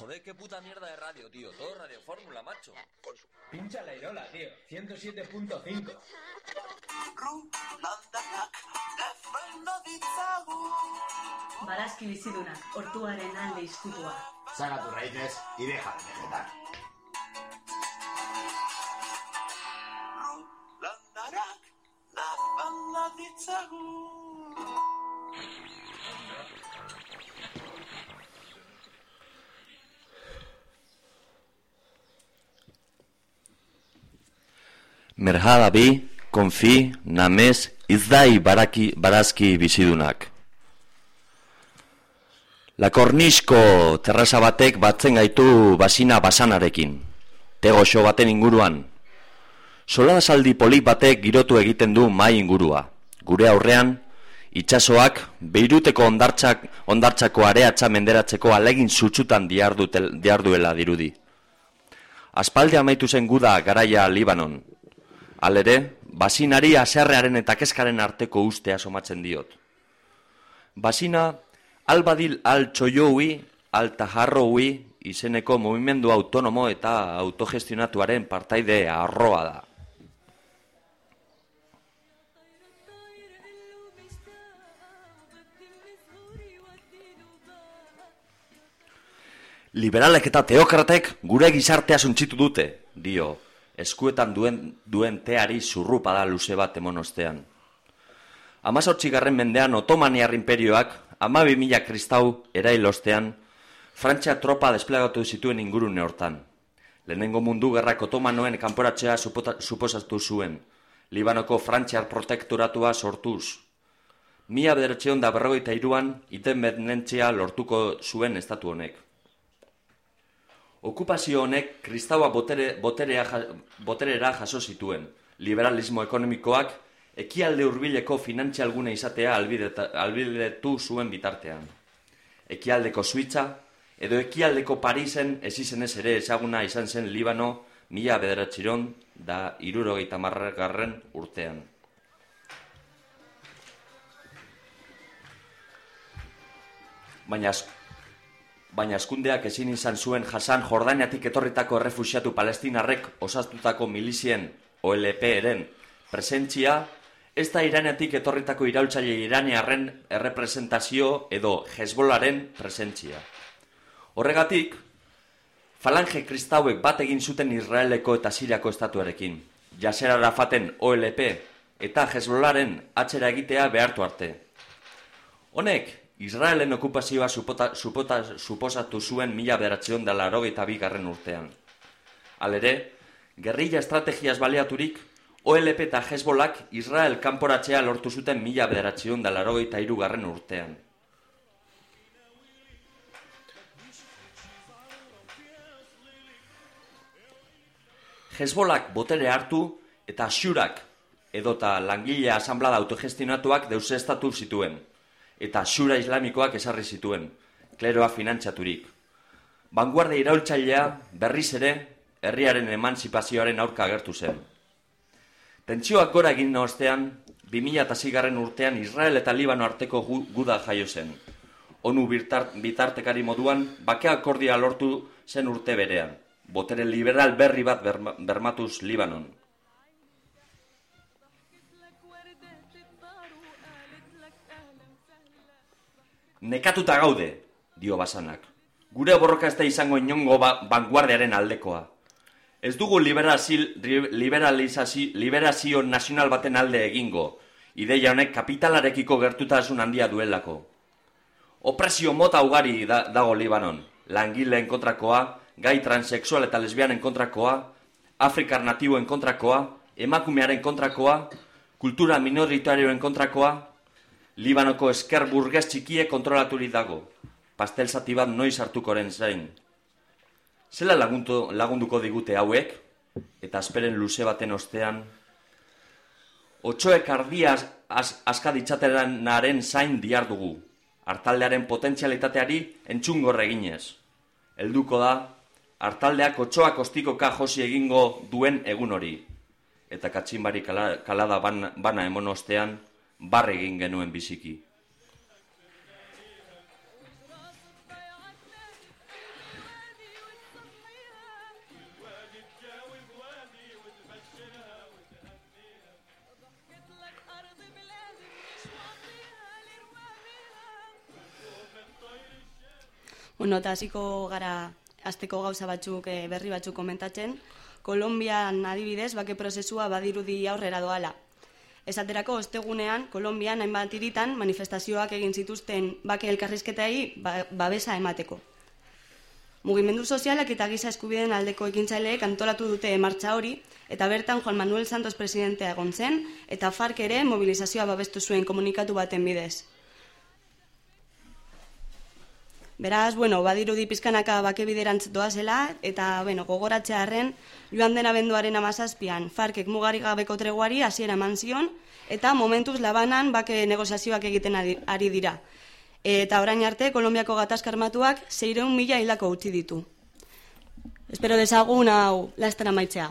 Joder, qué puta mierda de radio, tío. Todo Radio Fórmula, macho. Pincha la Irola, tío. 107.5. Barazki bizidunak, ortuaren alde izkutua. Saca tus raíces y deja de vegetar. Merhada bi, konfi, namez, izdai baraki, barazki bizidunak. Lakornisko terraza batek batzen gaitu basina basanarekin. Tegoxo baten inguruan. Solasaldi polit batek girotu egiten du mai ingurua. Gure aurrean, itsasoak beiruteko ondartzak, ondartzako areatza menderatzeko alegin diardutel- diarduela dirudi. Aspalde amaitu zen guda garaia Libanon. Alere, basinari aserrearen eta kezkaren arteko ustea somatzen diot. Basina, albadil al txoioui, al tajarroui, izeneko movimendu autonomo eta autogestionatuaren partaide arroa da. Liberalek eta teokratek gure gizartea suntzitu dute, dio, eskuetan duen, duen teari zurrupa da luze bat emonostean. Amazortzigarren mendean Otomaniar imperioak, amabi mila kristau erailostean, Frantzia tropa desplegatu zituen ingurune hortan. Lehenengo mundu gerrak otomanoen kanporatzea suposatu zuen, Libanoko Frantziar protekturatua sortuz. Mila bederatzeon da berrogeita iruan, iten lortuko zuen estatu honek. Okupazio honek kristaua botere, boterea, boterera jaso zituen. Liberalismo ekonomikoak ekialde hurbileko finantzialgune izatea albidetu zuen bitartean. Ekialdeko Suitza edo ekialdeko Parisen ezizenez ere ezaguna izan zen Libano mila bederatziron da irurogeita margarren urtean. Baina baina eskundeak ezin izan zuen jasan Jordaniatik etorritako errefuxiatu palestinarrek osatutako milizien OLP-eren presentzia, ez da Iraniatik etorritako iraultzaile iraniarren errepresentazio edo Hezbolaren presentzia. Horregatik, falange kristauek bat egin zuten Israeleko eta Siriako estatuarekin. Yasser Arafaten OLP eta Hezbollaren atzera egitea behartu arte. Honek, Israelen okupazioa supota, supota, suposatu zuen mila beratzeon da larogeita bigarren urtean. Alere, gerrilla estrategiaz baliaturik, OLP eta Hezbolak Israel kanporatzea lortu zuten mila beratzeon da larogeita irugarren urtean. Hezbolak botere hartu eta xurak edota langile asamblada autogestionatuak deusestatu zituen eta xura islamikoak esarri zituen, kleroa finantxaturik. Vanguardia iraultzailea berriz ere herriaren emantzipazioaren aurka agertu zen. Tentsioak gora egin ostean, 2006 garren urtean Israel eta Libano arteko gu- guda jaio zen. Onu bitartekari moduan, bakea akordia lortu zen urte berean. Botere liberal berri bat berma- bermatuz Libanon. Nekatuta gaude, dio basanak. Gure borroka ez da izango inongo ba, vanguardiaren aldekoa. Ez dugu liberazio nazional baten alde egingo, ideia honek kapitalarekiko gertutasun handia duelako. Opresio mota ugari da, dago Libanon, langileen kontrakoa, gai transexual eta lesbianen kontrakoa, afrikar natiboen kontrakoa, emakumearen kontrakoa, kultura minoritarioen kontrakoa, Libanoko esker burgez txikie kontrolaturik dago. Pastel zati bat noiz hartukoren zain. Zela laguntu, lagunduko digute hauek, eta asperen luze baten ostean, otxoek ardia az, az, askaditzatenaren zain diar dugu. Artaldearen potentzialitateari entzungor eginez. Helduko da, artaldeak otxoak ostikoka josi egingo duen egun hori. Eta katxinbari kala, kalada bana, bana emon ostean, barre egin genuen biziki. Bueno, eta hasiko gara asteko gauza batzuk eh, berri batzuk komentatzen. Kolombian adibidez, bake prozesua badirudi aurrera doala. Esaterako, ostegunean, Kolombian hainbat iritan manifestazioak egin zituzten bake elkarrizketei ba, babesa emateko. Mugimendu sozialak eta giza eskubideen aldeko ekintzaileek antolatu dute martxa hori, eta bertan Juan Manuel Santos presidentea egon zen, eta FARC ere mobilizazioa babestu zuen komunikatu baten bidez. Beraz, bueno, badirudi pizkanaka bake biderantz doazela, eta, bueno, gogoratzea harren, joan den abenduaren amazazpian, farkek mugarik gabeko treguari hasiera eman zion, eta momentuz labanan bake negoziazioak egiten ari dira. Eta orain arte, Kolombiako gatazka armatuak 600 mila hildako utzi ditu. Espero dezagun hau lastera maitzea.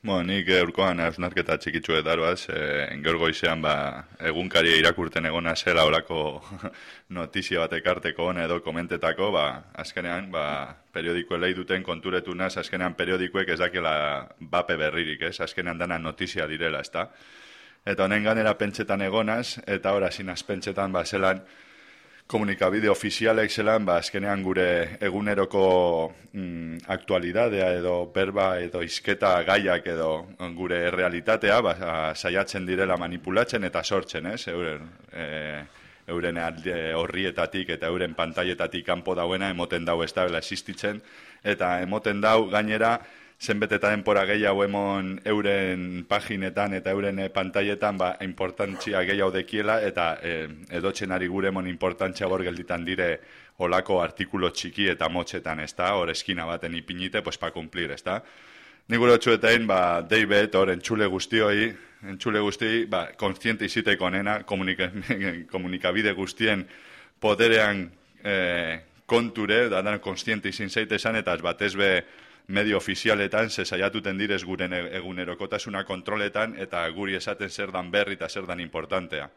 Bueno, nik eurkoan hausnarketa txikitzu edaroaz, e, gaur goizean ba, egunkaria irakurten egona zela orako notizia bat ekarteko hona edo komentetako, ba, azkenean, ba, periodiko elei duten konturetu naz, azkenean periodikoek ez dakela bape berririk, ez? Azkenean dana notizia direla, ezta? Eta honen ganera pentsetan egonaz, eta ora sinaz pentsetan, ba, zelan, komunikabide ofizialek zelan, ba, azkenean gure eguneroko mm, aktualidadea edo berba edo izketa gaiak edo gure realitatea ba, saiatzen direla manipulatzen eta sortzen, ez? Euren, e, euren horrietatik eta euren pantaietatik kanpo dauena emoten dau ez existitzen eta emoten dau gainera zenbet eta denpora gehiago emon euren paginetan eta euren eh, pantailetan ba, importantzia gehiago dekiela eta e, edotzen ari gure emon importantzia gor gelditan dire olako artikulo txiki eta motxetan, ez da, hor eskina baten ipinite, pues pa kumplir, ez da. Ni gure otxuetain, ba, David, hor, entxule guztioi, entxule guztioi, ba, konstiente iziteko nena, komunika, komunikabide guztien poderean e, konture, da, da, konstiente izin zeite esan, eta ez batez be, medio ofizialetan ze saiatuten direz guren e-, egunerokotasuna kontroletan eta guri esaten zer dan berri eta zer dan importantea.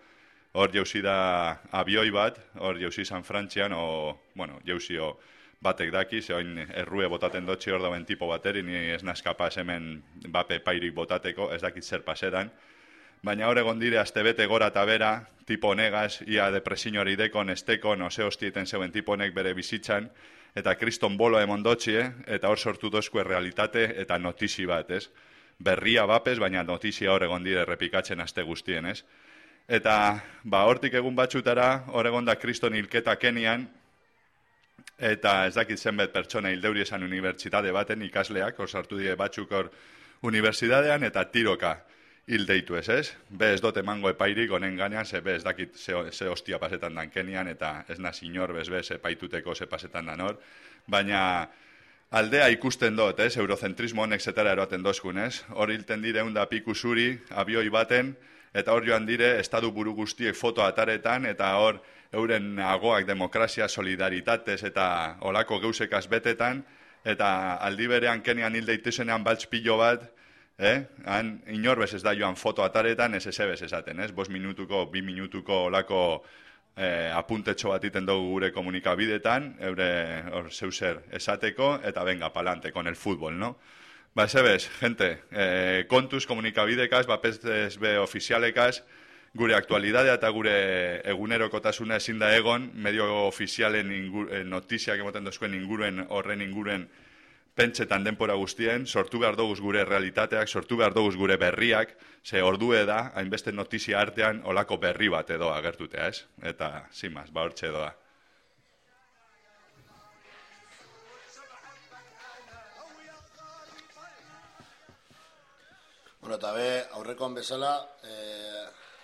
Hor jauzi da abioi bat, hor jauzi San Frantzian, o, bueno, jauzio batek daki, ze oin errue botaten dotxe hor dauen tipo bateri, ni ez naskapaz hemen bape pairik botateko, ez dakit zer pasedan. Baina hor egon dire, azte bete gora eta bera, tipo negaz, ia depresiñori dekon, estekon, ose hostieten zeuen tipo nek bere bizitzan, eta kriston bolo emondotxi, eh? eta hor sortu dozkue realitate eta notizi bat, ez? Berria bapes, baina notizia hor egon dire repikatzen aste guztien, ez? Eta, ba, hortik egun batxutara, hor egon da kriston hilketa kenian, eta ez dakit zenbet pertsona hildeuri esan unibertsitate baten ikasleak, hor sartu die batzuk hor unibertsitatean, eta tiroka hil deitu ez, ez? Be ez dote mango epairik honen ganean, ze be ez dakit ze, ze hostia pasetan dan kenian, eta ez naz inor, bez be, ze paituteko ze pasetan dan hor. Baina aldea ikusten dut, ez? Eurocentrismo honek zetara eroaten dozkun, ez? Hor hilten dire da piku zuri, abioi baten, eta hor joan dire, estadu buru guztiek foto ataretan, eta hor euren agoak demokrazia, solidaritatez, eta olako geusekaz betetan, eta aldi berean kenian hil deituzenean baltz pilo bat, eh? Han, inorbez ez da joan foto ataretan, ez ez esaten, ez? Bos minutuko, bi minutuko olako eh, apuntetxo bat iten dugu gure komunikabidetan, eure hor zeuser esateko, eta venga, palante, con el fútbol, no? Ba, ez gente, eh, kontuz komunikabidekaz, bapestez be ofizialekaz, gure aktualidadea eta gure egunerokotasuna ezin da egon, medio ofizialen ingur, eh, notiziak emoten dozkuen inguruen, horren inguruen, pentsetan denpora guztien, sortu behar doguz gure realitateak, sortu behar doguz gure berriak, ze ordu da, hainbeste notizia artean, olako berri bat edo agertutea, ez? Eta, zimaz, ba hortxe edoa. Bueno, eta be, aurrekoan bezala, e,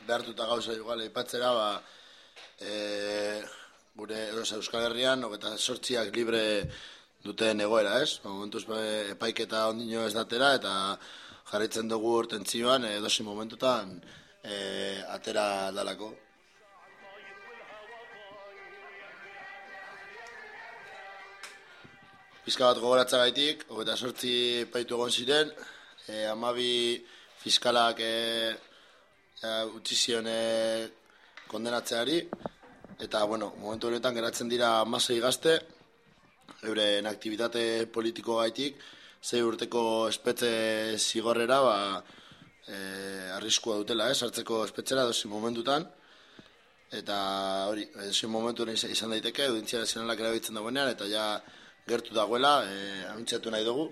behartuta gauza igual, ipatzera, ba, e, gure Euskal Herrian, eta sortziak libre duten egoera, ez? Ba, momentuz epaiketa ondino ez datera eta jarritzen dugu urtentzioan edosi momentutan e, atera dalako. Fiska bat gogoratza gaitik, hogeta sortzi paitu egon ziren, e, amabi fiskalak e, e, utzi kondenatzeari, eta, bueno, momentu honetan geratzen dira amasei gazte, euren aktivitate politiko gaitik, zei urteko espetze zigorrera, ba, e, arriskua dutela, eh, sartzeko espetzera dozi momentutan, eta hori, dozi momentu izan daiteke, audientzia nazionalak erabiltzen dagoenean, eta ja gertu dagoela, e, amintzatu nahi dugu,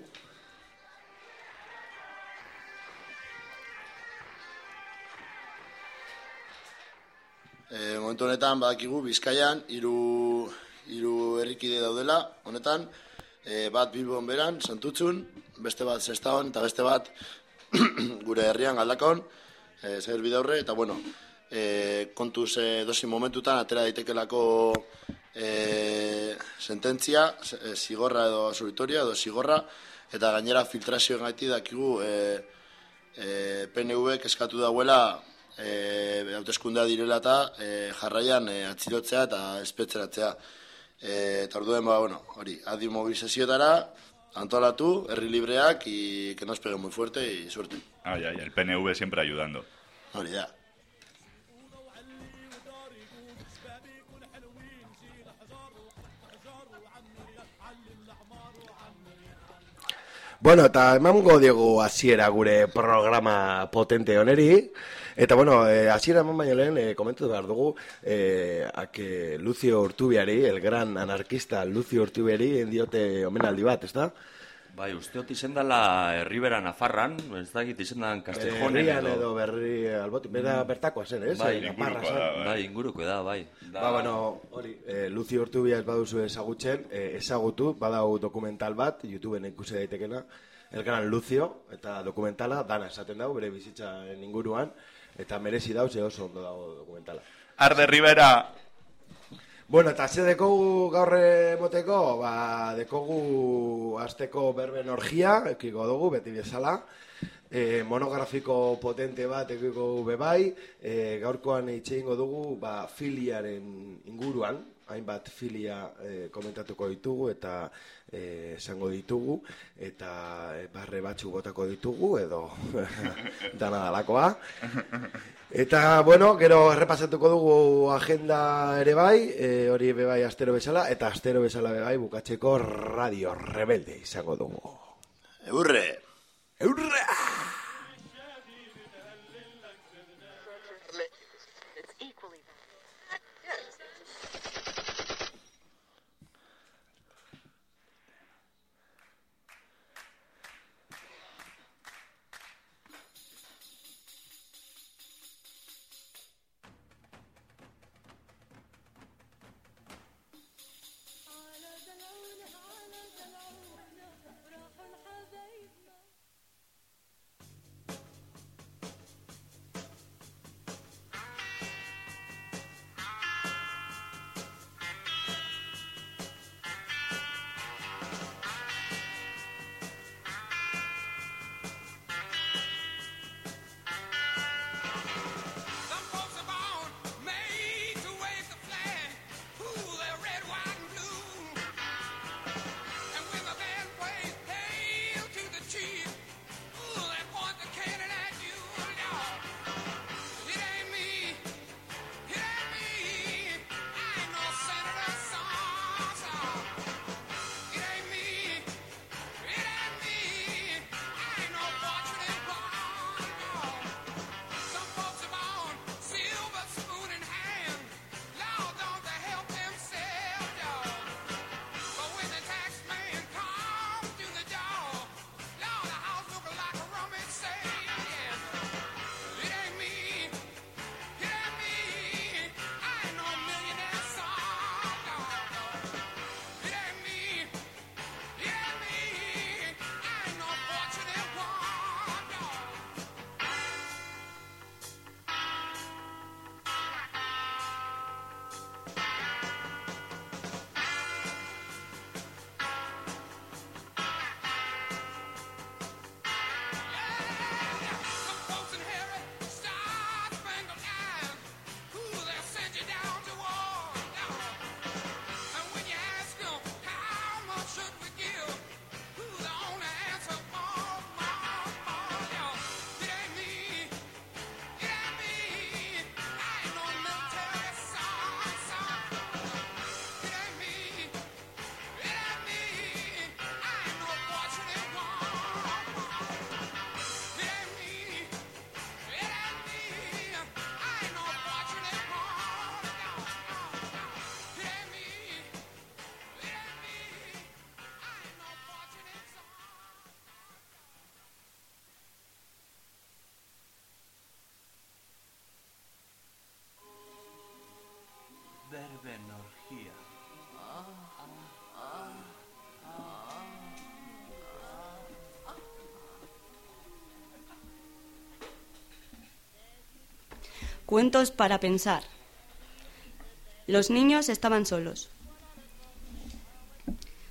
E, momentu honetan badakigu Bizkaian hiru hiru herrikide daudela, honetan e, bat Bilbon beran, Santutzun, beste bat Sestaon eta beste bat gure herrian Galdakon, e, zer bidaurre eta bueno, e, kontuz e, dosi momentutan atera daitekelako e, sententzia, e, zigorra edo asuritoria edo zigorra eta gainera filtrazioen gaiti dakigu e, e, PNV eskatu dauela e, hauteskundea direla eta e, jarraian e, atzilotzea eta espetzeratzea. E, eta orduen, ba, bueno, hori, adi mobilizazioetara, antolatu, herri libreak, y que nos pegue muy fuerte y suerte. Ay, ay, el PNV siempre ayudando. Hori da. Bueno, eta emango diegu hasiera gure programa potente oneri. Eta bueno, eh, hasiera eman baino lehen, eh, komentu behar dugu, eh, ake Lucio Urtubiari, el gran anarquista Lucio Urtubiari, endiote omenaldi bat, ez da? Bai, usteot izendala Herribera Nafarran, ez dakit izendan Castejonen Herrian edo... edo berri alboti, bera bertakoa zen, ez? Bai, Naparra ingurukoa zen. da, bai. Bai, inguruko da, bai. Da, Ba, bueno, hori, eh, Lucio Urtubia ez baduzu ezagutzen, eh, ezagutu, badau dokumental bat, YouTubeen ikusi daitekena, el gran Lucio, eta dokumentala, dana esaten dago, bere bizitzaren inguruan, eta merezi dauz, oso ondo dago dokumentala. Arde Rivera, Bueno, eta ze dekogu gaur emoteko, ba, dekogu azteko berben orgia, ekiko dugu, beti bezala, e, monografiko potente bat ekiko bebai, e, gaurkoan itxeingo dugu, ba, filiaren inguruan, hainbat filia e, komentatuko ditugu eta e, esango ditugu eta e, barre batzuk botako ditugu edo dana dalakoa. Eta, bueno, gero errepasatuko dugu agenda ere bai, e, hori bebai astero bezala, eta astero bezala bebai bukatzeko radio rebelde izango dugu. Eurre! Eurra! Cuentos para pensar. Los niños estaban solos.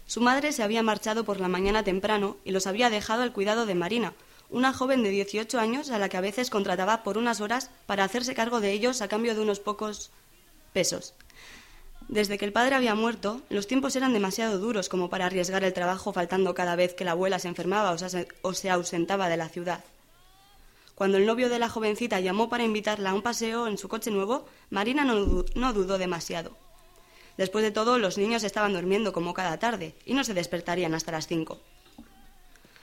Su madre se había marchado por la mañana temprano y los había dejado al cuidado de Marina, una joven de 18 años a la que a veces contrataba por unas horas para hacerse cargo de ellos a cambio de unos pocos pesos. Desde que el padre había muerto, los tiempos eran demasiado duros como para arriesgar el trabajo faltando cada vez que la abuela se enfermaba o se, ausentaba de la ciudad. Cuando el novio de la jovencita llamó para invitarla a un paseo en su coche nuevo, Marina no, du- no dudó demasiado. Después de todo, los niños estaban durmiendo como cada tarde y no se despertarían hasta las cinco.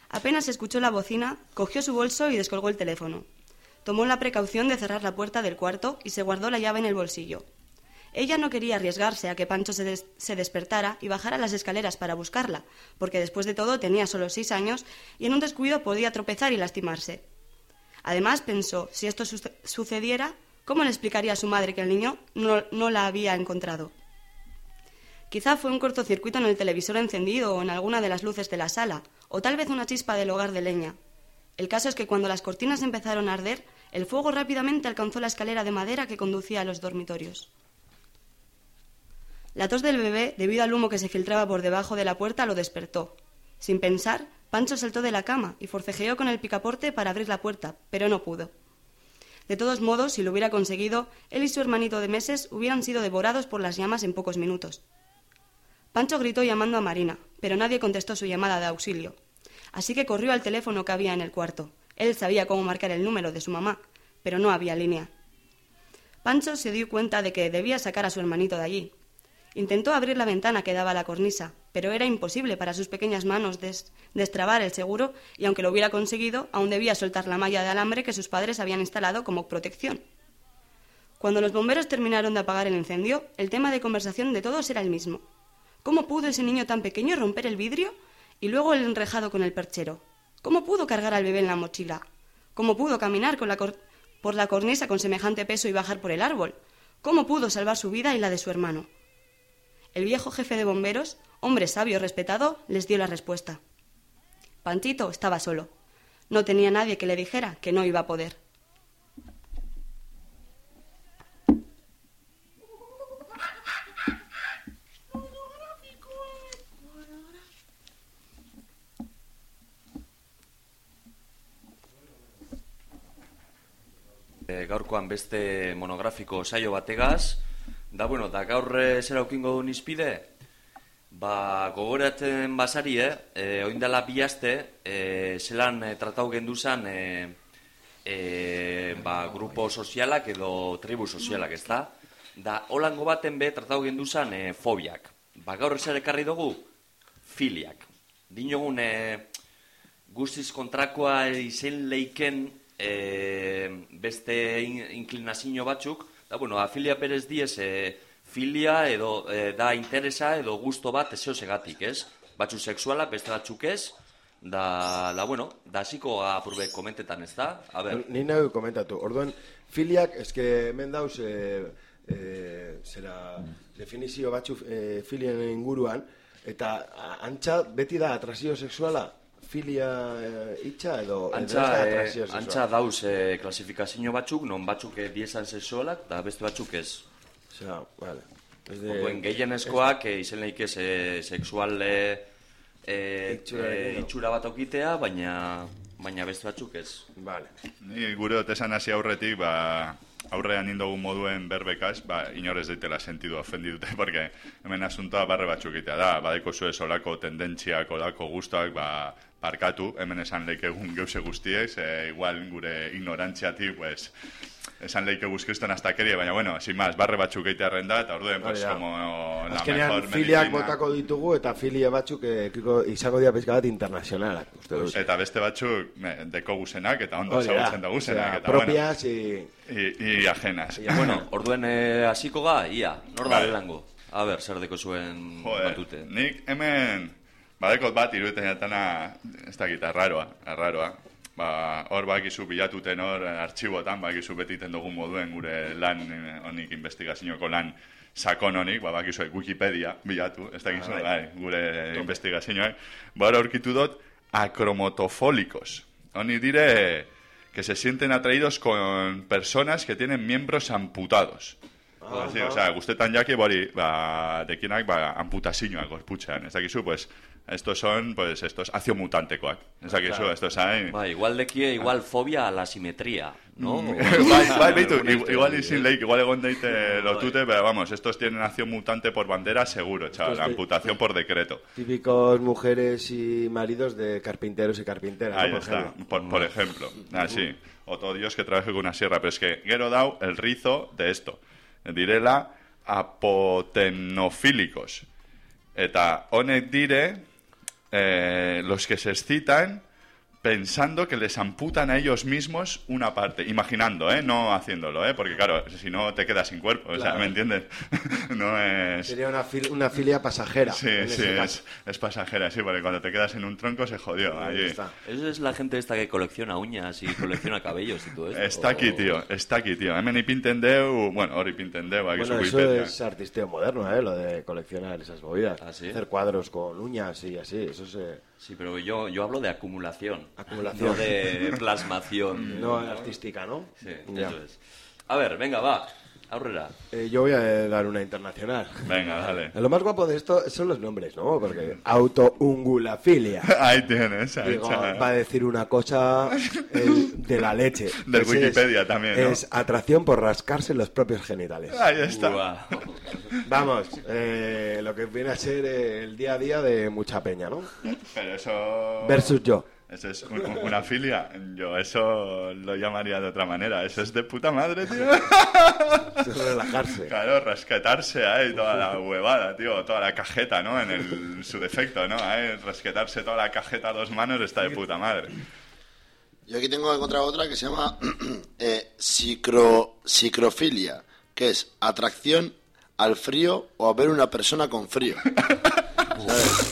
Apenas escuchó la bocina, cogió su bolso y descolgó el teléfono. Tomó la precaución de cerrar la puerta del cuarto y se guardó la llave en el bolsillo. Ella no quería arriesgarse a que Pancho se, se despertara y bajara las escaleras para buscarla, porque después de todo tenía solo seis años y en un descuido podía tropezar y lastimarse. Además pensó, si esto suce- sucediera, ¿cómo le explicaría a su madre que el niño no, no la había encontrado? Quizá fue un cortocircuito en el televisor encendido o en alguna de las luces de la sala, o tal vez una chispa del hogar de leña. El caso es que cuando las cortinas empezaron a arder, el fuego rápidamente alcanzó la escalera de madera que conducía a los dormitorios. La tos del bebé, debido al humo que se filtraba por debajo de la puerta, lo despertó. Sin pensar, Pancho saltó de la cama y forcejeó con el picaporte para abrir la puerta, pero no pudo. De todos modos, si lo hubiera conseguido, él y su hermanito de meses hubieran sido devorados por las llamas en pocos minutos. Pancho gritó llamando a Marina, pero nadie contestó su llamada de auxilio. Así que corrió al teléfono que había en el cuarto. Él sabía cómo marcar el número de su mamá, pero no había línea. Pancho se dio cuenta de que debía sacar a su hermanito de allí. Intentó abrir la ventana que daba a la cornisa, pero era imposible para sus pequeñas manos des- destrabar el seguro y aunque lo hubiera conseguido, aún debía soltar la malla de alambre que sus padres habían instalado como protección. Cuando los bomberos terminaron de apagar el incendio, el tema de conversación de todos era el mismo. ¿Cómo pudo ese niño tan pequeño romper el vidrio y luego el enrejado con el perchero? ¿Cómo pudo cargar al bebé en la mochila? ¿Cómo pudo caminar por la cornisa con semejante peso y bajar por el árbol? ¿Cómo pudo salvar su vida y la de su hermano? El viejo jefe de bomberos, hombre sabio y respetado, les dio la respuesta. Panchito estaba solo. No tenía nadie que le dijera que no iba a poder. E, gaurkoan beste monografiko saio bategaz, da bueno, da gaur eh, zer aukingo du nizpide, ba, gogoratzen basari, eh, e, oindala bi aste, e, zelan e, tratau genduzan, e, e, ba, grupo sozialak edo tribu sozialak, ez da? Da, holango baten be, tratau genduzan e, fobiak. Ba, gaur zer ekarri dugu, filiak. Dinogun, e, guztiz kontrakoa izen leiken e, beste in, inklinazio batzuk, da, bueno, afilia perez diez, e, filia edo e, da interesa edo gusto bat ezeo segatik, ez? Batzu sexuala, beste batzuk ez, da, da bueno, da hasiko apurbe komentetan, ez da? A ber, Ni nahi komentatu. Orduan, filiak, eske hemen dauz, e, e, zera, definizio batzu e, filien inguruan, eta a- antza beti da atrazio sexuala filia e, itxa edo, edo Antza, ez da eh, antza dauz eh, klasifikazio batzuk, non batzuk eh, biesan sexualak, da beste batzuk ez. Osea, vale. Ez de- Orduen gehienezkoak eh, izen lehik ez eh, sexual eh, eh, Itxurarekin, eh, no? itxura bat okiteea, baina, baina beste batzuk ez. Vale. Ni gure otesan hasi aurretik, ba, aurrean indogu moduen berbekaz, ba, inorez daitela sentidu ofendi dute, porque hemen asuntoa barre batzuk egitea da, badeko zuez olako tendentziak, olako guztuak, ba, parkatu, hemen esan leike egun geuse guztiek, e, igual gure ignorantziatik, pues, esan leike guzkriston astakeria, baina bueno, sin más, barre batzuk egitearen da, eta orduen, pues, Hori da. como la Azkenean mejor filiak medicina. botako ditugu eta filia batzuk ekiko izango dira pizka bat internazionalak, uste dut. Eta beste batzuk me, deko guzenak, eta ondo da. ezagutzen da guzenak, eta propias y... bueno, y, y ajenas. bueno, orduen eh, hasiko ga, ia, nor da lehenango? A ber, zer deko zuen Joder, batute. nik hemen badekot bat iruditzen jatana, ez dakit, arraroa, arraroa. ba, hor bakizu bilatuten hor eh, artxibotan, bakizu betiten dugun moduen gure lan eh, honik investigazioko lan sakon honik, ba, bakizu Wikipedia bilatu, ez dakizu, bai, gure investigazioak. Ba, hor aurkitu dut, acromotofólicos. Honi dire que se sienten atraídos con personas que tienen miembros amputados. Sí, o sea, guztetan jaki bori, ba, dekinak, ba, amputazioak gorputzean. Ez dakizu, pues, estos son, pues, estos aziomutantekoak. Ez dakizu, estos hay... Igual dekie, igual fobia a la simetría, ¿no? bai, bai, beitu, Alguna igual, izin leik, igual egon deite lotute, pero vamos, estos tienen acción mutante por bandera seguro, chaval, de- amputación por decreto. Típicos mujeres y maridos de carpinteros y carpinteras. ¿no? Ahí Por está, ejemplo. por, por ejemplo. Así. O todo Dios que trabaje con una sierra. Pero es que Gero dau el rizo de esto. Direla apotenofílicos. Eta honek dire eh, los que se excitan pensando que les amputan a ellos mismos una parte. Imaginando, ¿eh? No haciéndolo, ¿eh? Porque claro, si no te quedas sin cuerpo. O sea. ¿me entiendes? no es... Sería una, fil- una filia pasajera. Sí, sí, es, es pasajera, sí, porque cuando te quedas en un tronco se jodió. Ahí allí. está. Esa es la gente esta que colecciona uñas y colecciona cabellos y todo esto. Está aquí, tío, está aquí, tío. Hemen ipintendeu, bueno, hor ipintendeu, aquí Bueno, su eso Wikipedia. es artisteo moderno, ¿eh? Lo de coleccionar esas movidas. ¿Ah, sí? Hacer cuadros con uñas y así. Eso se... Sí, pero yo, yo hablo de acumulación. Acumulación. No de plasmación. No artística, ¿no? Sí, Ya. eso es. A ver, venga, va. Aurrera. Eh, yo voy a dar una internacional. Venga, dale. Lo más guapo de esto son los nombres, ¿no? Porque autoungulafilia. Ahí tienes, ahí Digo, está. va a decir una cosa de la leche. Del Wikipedia es- también, ¿no? Es atracción por rascarse los propios genitales. Ahí está. Vamos, eh, lo que viene a ser el día a día de mucha peña, ¿no? Pero eso... Versus yo. Eso es un- un- una filia. Yo eso lo llamaría de otra manera. Eso es de puta madre, tío. Es relajarse. Claro, resquetarse ahí toda la huevada, tío, toda la cajeta, ¿no? En el, su defecto, ¿no? Ahí, resquetarse toda la cajeta a dos manos está de puta madre. Yo aquí tengo encontrado otra que se llama eh, psicrofilia, que es atracción al frío o a ver una persona con frío. ¿Sabes?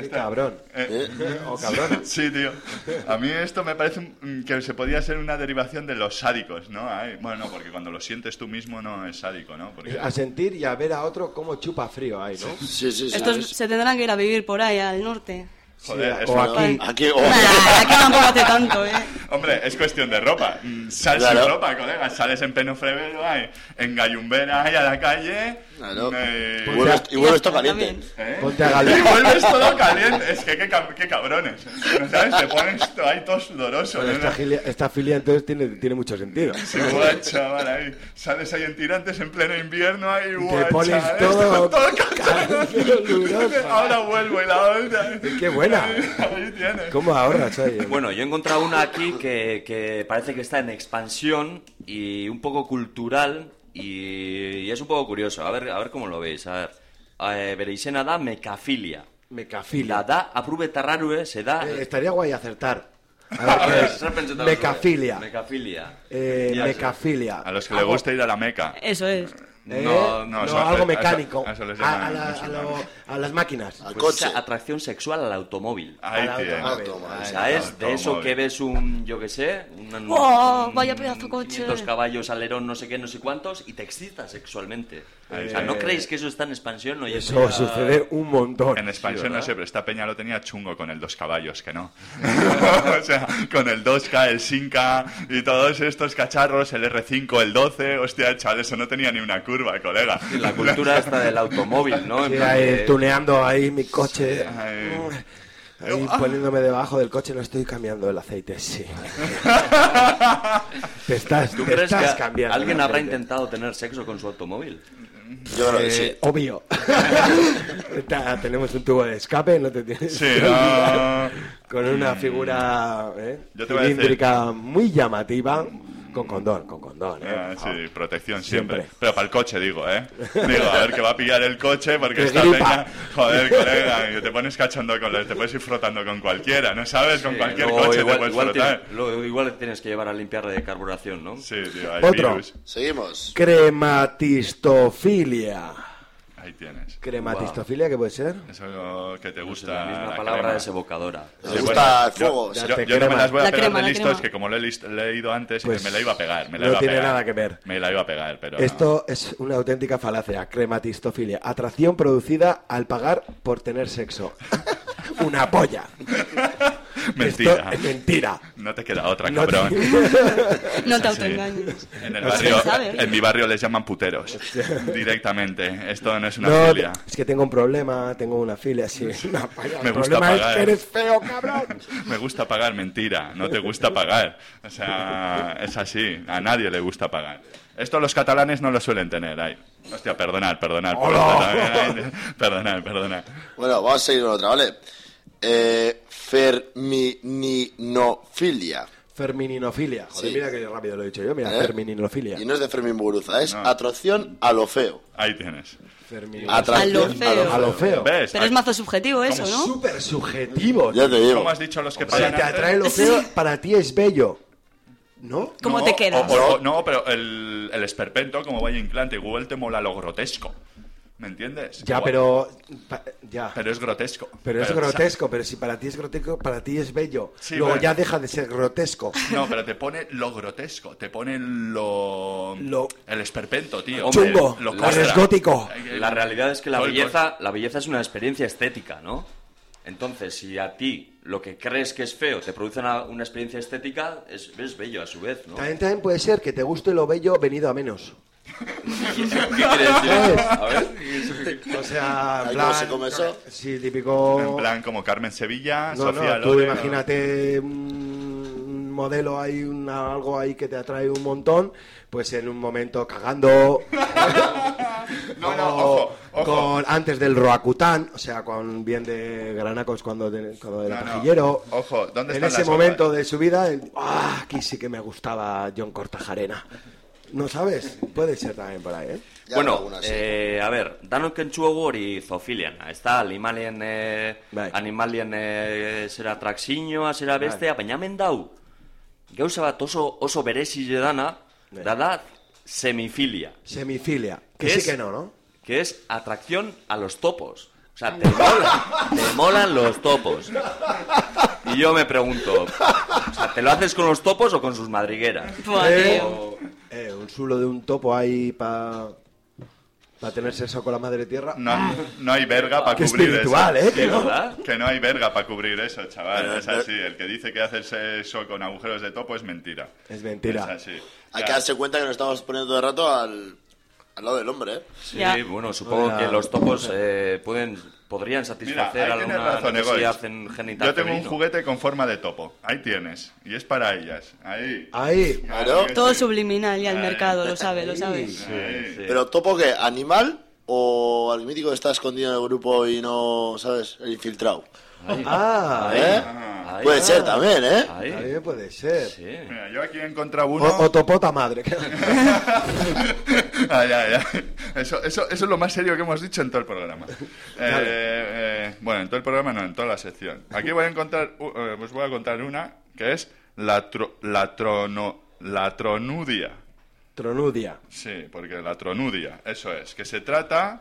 Qué cabrón. ¿Eh? O cabrona. Sí, tío. A mí esto me parece mm, que se podía ser una derivación de los sádicos, ¿no? Ay, bueno, no, porque cuando lo sientes tú mismo no es sádico, ¿no? Porque... A sentir y a ver a otro cómo chupa frío ahí, ¿no? Sí, sí, sí. Estos es- se tendrán que ir a vivir por ahí, al norte. Joder, Sí, es o aquí. Aquí, oh, Nah, aquí tampoco hace tanto, ¿eh? Hombre, es cuestión de ropa. Mm, Sal Claro. sin ropa, colega. Sales en ahí, en gallumbera, ahí a la calle. Claro. eh, y vuelves, y vuelves todo caliente. ¿eh? Ponte a Y vuelves todo caliente. Es que qué, qué cabrones. ¿No sabes? Te pones todo ahí todo sudoroso. Bueno, ¿no? esta, filia, esta filia entonces tiene, tiene mucho sentido. Sí, guay, chaval, ahí. Sales ahí en tirantes en pleno invierno, ahí, Y guay, te pones chaval, todo, todo caluroso. Ahora vuelvo y la otra. Qué buena. Ahí tienes. ¿Cómo ahorras ahí? Bueno, yo he encontrado una aquí que, que parece que está en expansión y un poco cultural y, y es un poco curioso. A ver, a ver cómo lo veis. A ver, eh, bereizena da mecafilia. Mecafilia. La da aprubetarrarue se da... Eh, estaría guay acertar. A ver, A ¿qué ver, es? zer pentsetan Mecafilia. Mecafilia. Eh, mecafilia. A los que les gusta ir a la meca. Eso es. Eh, No, no, eso- algo eso- mecánico. eso les a, llaman a la- a lo- a las máquinas. Al Pues coche. atracción sexual al automóvil. Ahí Al automóvil. Automóvil. O sea, es de eso que ves un, yo qué sé, un, ¡Oh, un- vaya pedazo coche! 500 caballos, alerón, no sé qué, no sé cuántos, y te excitas sexualmente. Ahí o sea, está. ¿no creéis que eso está en expansión? No, Y Eso ya- sucede un montón. En expansión ¿verdad? no sé, pero esta peña lo tenía chungo con el dos caballos, que no. o sea, con el 2K, el 5K y todos estos cacharros, el R5, el 12, hostia, chaval, eso no tenía ni una curva, colega. La cultura esta del automóvil, ¿no? Sí, ahí, de- tuneando ahí mi coche. Ay. Ahí poniéndome debajo del coche, no estoy cambiando el aceite, sí. te estás, ¿Tú te crees estás que cambiando. alguien habrá intentado tener sexo con su automóvil? Yo creo que Eh, sí. Obvio. Ta- Tenemos un tubo de escape, no te tienes Sí, que no. olvidar. Con una figura eh, Yo te voy a decir- cilíndrica muy llamativa. Con condón, con condón, eh. Ah, sí, protección siempre. Siempre. Pero para el coche, digo, ¿eh? Digo, a ver que va a pillar el coche porque Que esta peña... Joder, colega, que te pones cachondo con los... Te puedes ir frotando con cualquiera, ¿no sabes? Con cualquier Luego coche igual, te puedes igual frotar. tienes- luego igual tienes que llevar a limpiar de carburación, ¿no? Sí, tío, hay Otro. virus. Seguimos. Crematistofilia. Ahí tienes. Crematistofilia, ¿qué puede ser? Eso que te Es gusta. la misma la palabra crema. desevocadora. ¿Te Sí, gusta bueno, el fuego? Yo, no me las voy a La pegar crema, de listos, crema. que como lo he leído antes, Pues me la iba a pegar. Me la no iba a tiene pegar. nada que ver. Me la iba a pegar, pero. no. Esto es una auténtica falacia. Crematistofilia. Atracción producida al pagar por tener sexo. una polla. Mentira. Esto es mentira. No te queda otra, No te- cabrón. No te autoengañes. En el No barrio, ¿eh? en mi barrio les llaman puteros. Directamente. Esto no es una No, filia. es que tengo un problema, tengo una filia, sí. Polla. Me el gusta problema pagar. es que eres feo, cabrón. Me gusta pagar, mentira. No te gusta pagar. O sea, es así. A nadie le gusta pagar. Esto los catalanes no lo suelen tener. Ay. Hostia, perdonad, perdonad. ay. Perdonad, perdonad. Bueno, vamos a seguir con otra, ¿vale? Eh, fermininofilia. Fermininofilia. Joder, Sí. mira que rápido lo he dicho yo. Mira, ¿Eh? fermininofilia. Y no es de Fermín Muguruza, es No. atracción a lo feo. Ahí tienes. Fermininofilia. Atracción A lo feo. A lo feo. ¿Ves? Pero es mazo subjetivo eso, ¿no? Súper subjetivo. Ya te digo. ¿Cómo has dicho los que O sea, pagan te antes? atrae lo feo, para ti es bello. ¿No? ¿Cómo No, te quedas? o- o- o- no, pero el, el esperpento, como vaya implante, igual te mola lo grotesco. ¿Me entiendes? Ya, Igual- pero. pa- ya. Pero es grotesco. Pero es o sea, grotesco, pero si para ti es grotesco, para ti es bello. Sí, Luego ya deja de ser grotesco. No, pero te pone lo grotesco, te pone lo... Lo- El esperpento, tío. Hombre, Chungo, lo castra. gótico. La realidad es que la belleza, la belleza es una experiencia estética, ¿no? Entonces, si a ti lo que crees que es feo te produce una, una experiencia estética, es, es bello a su vez, ¿no? También, también puede ser que te guste lo bello venido a menos. ¿Qué quiere decir eso? A ver. O sea, en plan. cómo se come eso. Sí, típico. En plan, como Carmen Sevilla, No, Sofía no, tú imagínate un modelo ahí, una- algo ahí que te atrae un montón, pues en un momento cagando. No, no, ojo, ojo. Con, antes del Roacután, o sea, con bien de granacos cuando, de- cuando era No, no, pajillero. ojo, ¿dónde En están ese las momento de su vida, el- ah, aquí sí que me gustaba John Cortajarena. ¿No sabes? Puede ser también por ahí, ¿eh? Ya bueno, eh, a ber, danon kentsuago hori zofiliana, ez da, animalien, eh, Bai. animalien eh, zera trakzinoa, zera bestea, baina hemen dau, gauza bat oso, oso berezi dana, Bai. da da semifilia, Semifilia. Que ¿Qué sí es? que no, ¿no? que es atracción a los topos. O sea, te molan, te molan los topos. Y yo me pregunto, o sea, ¿te lo haces con los topos o con sus madrigueras? Buah, Eh, un zulo de un topo ahí para para tener sexo con la madre tierra. No, no hay verga para cubrir espiritual, eso. ¿eh? Que no. Que no hay verga para cubrir eso, chaval. Pero, es así. El que dice que hace sexo con agujeros de topo es mentira. Es mentira. Es así. Hay Ya. que darse cuenta que nos estamos poniendo todo el rato al, al lado del hombre, ¿eh? Sí, Ya. bueno, supongo Hola. que los topos eh, pueden, podrían Mira, satisfacer tienes alguna razón, necesidad Egois. en genital Yo tengo un juguete con forma de topo. Ahí tienes. Y es para ellas. Ahí. Ahí. Claro. Todo sí. subliminal y al mercado, lo sabe, lo sabe. Sí. Pero topo qué, animal o al mítico que está escondido en el grupo y no, ¿sabes? El infiltrado. Ah, ¿Eh? Ahí. Puede ser también, ¿eh? Ahí. también puede ser. Sí. Mira, yo aquí he encontrado uno. o topota madre. Ay, ay, ay. Eso, eso, eso es lo más serio que hemos dicho en todo el programa. Eh, eh, bueno, en todo el programa no, en toda la sección. Aquí voy a encontrar, uh, eh, os voy a contar una que es la, tro- la, trono, la tronudia. Tronudia. Sí, porque la tronudia, eso es, que se trata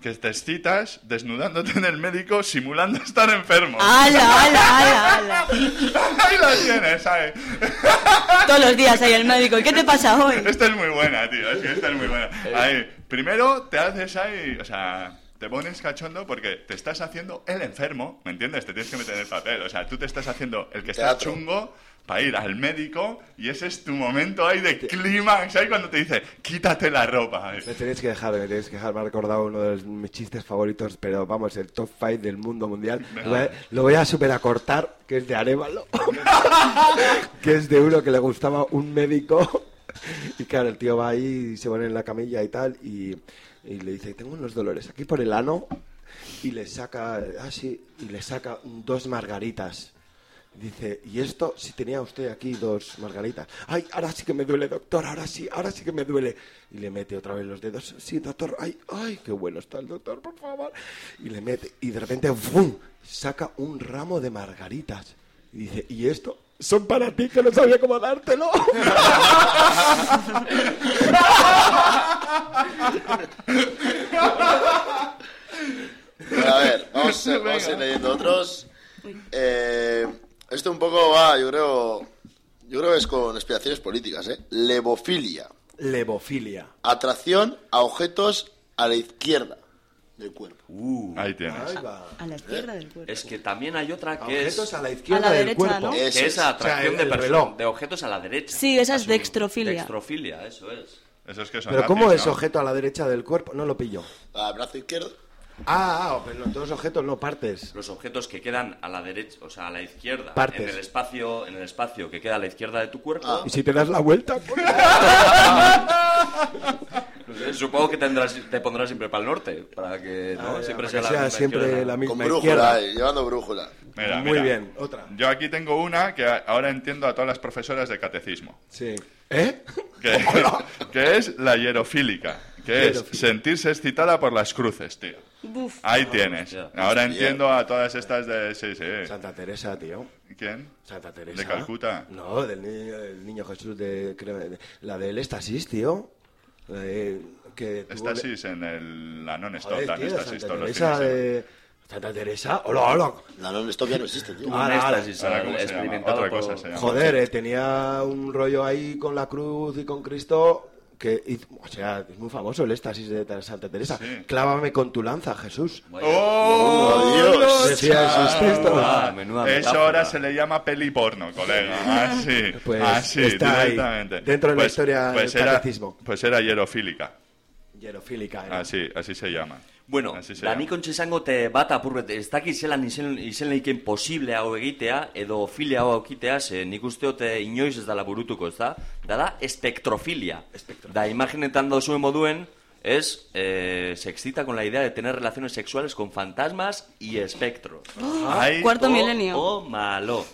que te excitas desnudándote en el médico simulando estar enfermo. ¡Hala, hala, hala, hala! Ahí la tienes, ahí. Todos los días hay el médico. ¿Y qué te pasa hoy? Esta es muy buena, tío. Es que esta es muy buena. Ahí, primero te haces ahí, o sea, te pones cachondo porque te estás haciendo el enfermo, ¿me entiendes? Te tienes que meter en el papel. O sea, tú te estás haciendo el que está Teatro. chungo para ir al médico y ese es tu momento ahí de clímax, ahí cuando te dice, quítate la ropa. Me tenéis que dejar, me tenéis que dejar. Me ha recordado uno de los- mis chistes favoritos, pero vamos, el top 5 del mundo mundial. Lo voy a, lo voy a super acortar, que es de Arevalo. que es de uno que le gustaba un médico. Y claro, el tío va ahí y se pone en la camilla y tal. Y, y le dice: Tengo unos dolores aquí por el ano. Y le saca, así, y le saca dos margaritas. Dice, ¿y esto si tenía usted aquí dos margaritas? Ay, ahora sí que me duele, doctor, ahora sí, ahora sí que me duele. Y le mete otra vez los dedos. Sí, doctor, ay, ay, qué bueno está el doctor, por favor. Y le mete, y de repente, ¡fum! saca un ramo de margaritas. Y dice, ¿y esto? son para ti que no sabía cómo dártelo. A ver, vamos, a, ir leyendo otros. Eh, esto un poco va, yo creo, yo creo que es con explicaciones políticas, ¿eh? Levofilia. Levofilia. Atracción a objetos a la izquierda del cuerpo. Ahí tienes. Ahí va. A la izquierda del cuerpo. Es que también hay otra que es, Objetos a la A izquierda la del derecha, cuerpo. ¿no? que Eso es es. atracción O sea, de, el reloj. de objetos a la derecha. Sí, esa es dextrofilia. Dextrofilia, eso es. Esos que son Pero ¿cómo es ¿no? objeto a la derecha del cuerpo? No lo pillo. Al brazo izquierdo. Ah, ah, pero todos los objetos no partes. Los objetos que quedan a la derecha, o sea, a la izquierda, Partes. en el espacio, en el espacio que queda a la izquierda de tu cuerpo. Ah. Y si te das la vuelta, supongo que tendrás, te pondrás siempre para el norte, para que ¿no? Ah, siempre para sea, que la sea siempre izquierda. la misma Con brújula, izquierda. eh, llevando brújula. Mira, Muy mira. bien, otra. Yo aquí tengo una que ahora entiendo a todas las profesoras de catecismo. Sí. ¿Eh? Que, que es la hierofílica. Que es sentirse excitada por las cruces, tío. Buf. Ahí tienes. hostia. Ahora Hostia. entiendo a todas estas de... Sí, sí. Santa Teresa, tío. ¿Quién? Santa Teresa. ¿De Calcuta? No, del niño, del niño Jesús de, creo, de- La del éxtasis, tío. Que tuvo- Estasis en el... La non-stop, la tío, estasis Santa todos los Teresa de. Santa Teresa. Hola, hola. La non-stop ya no existe, tío. Un Ahora, ahora. éxtasis Ahora, al- ¿cómo se llama? experimentado Otra por- cosa se llama. Joder, eh, tenía un rollo ahí con la cruz y con Cristo que, hizo- o sea, es muy famoso el éxtasis de Santa Teresa. Sí. Clávame con tu lanza, Jesús. ¡Oh, Dios! Decía. Ah, menuda Eso ahora se le llama peli porno, colega. Así, Pues así, está ahí, directamente. dentro de la historia del era, catecismo. Pues era hierofílica. Hierofílica. Así, así se llama. Bueno, Así se da llama. nik ontsa izango te bat apurret, ez dakit zelan izen, izen posible hau egitea, edo filia hau aukitea, ze nik usteote inoiz ez dala burutuko, ez da? Da da espectrofilia. Da imaginetan dauzuen moduen, es, eh, se excita con la idea de tener relaciones sexuales con fantasmas y espectros. Cuarto O- milenio. O malo.